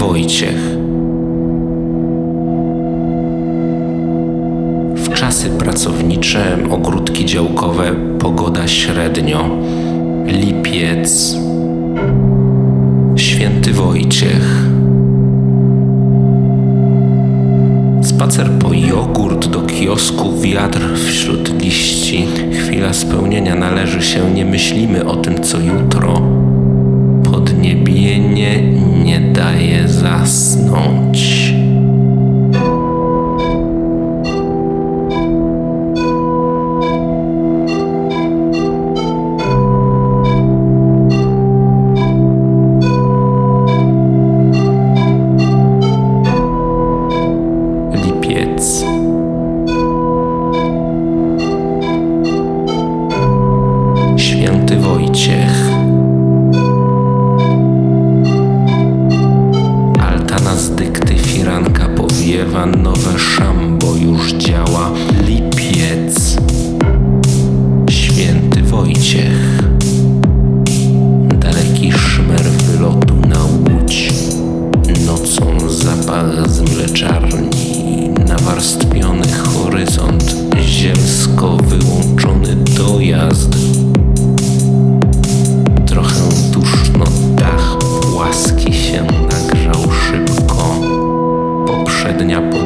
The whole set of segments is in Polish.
Wojciech. W czasy pracownicze, ogródki działkowe, pogoda średnio. Lipiec. Święty Wojciech. Spacer po jogurt do kiosku, wiatr wśród liści. Chwila spełnienia należy się, nie myślimy o tym, co jutro. Podniebienie nie daje zasnąć. Lipiec. Święty Wojciech. Powiewa, nowe szambo już działa. Lipiec. Święty Wojciech. dnia po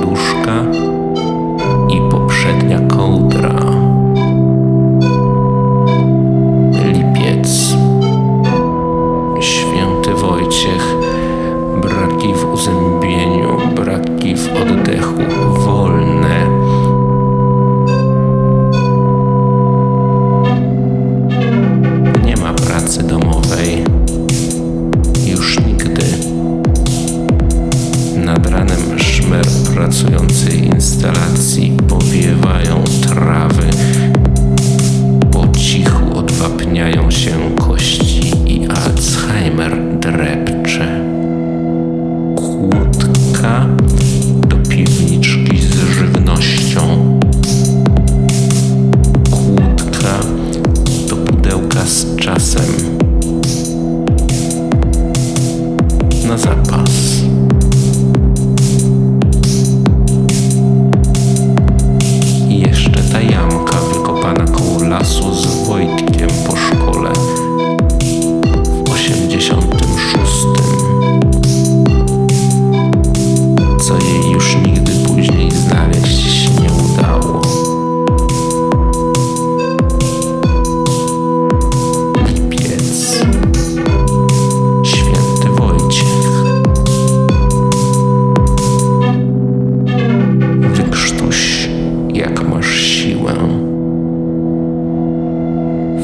siłę.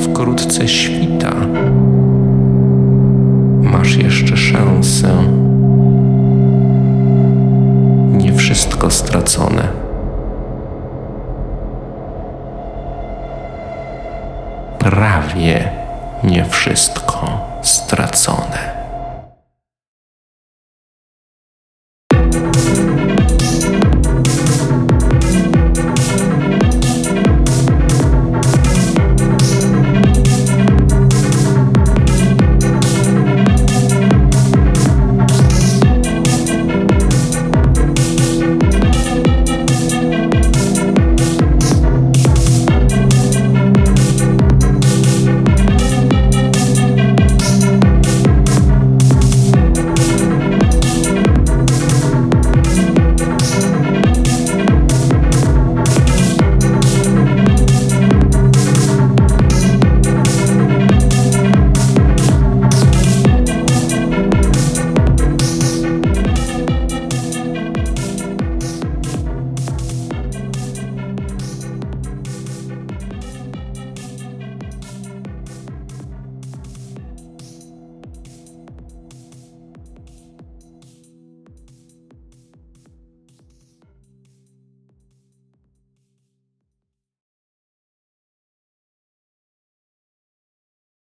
Wkrótce świta. Masz jeszcze szansę. Nie wszystko stracone. Prawie nie wszystko stracone.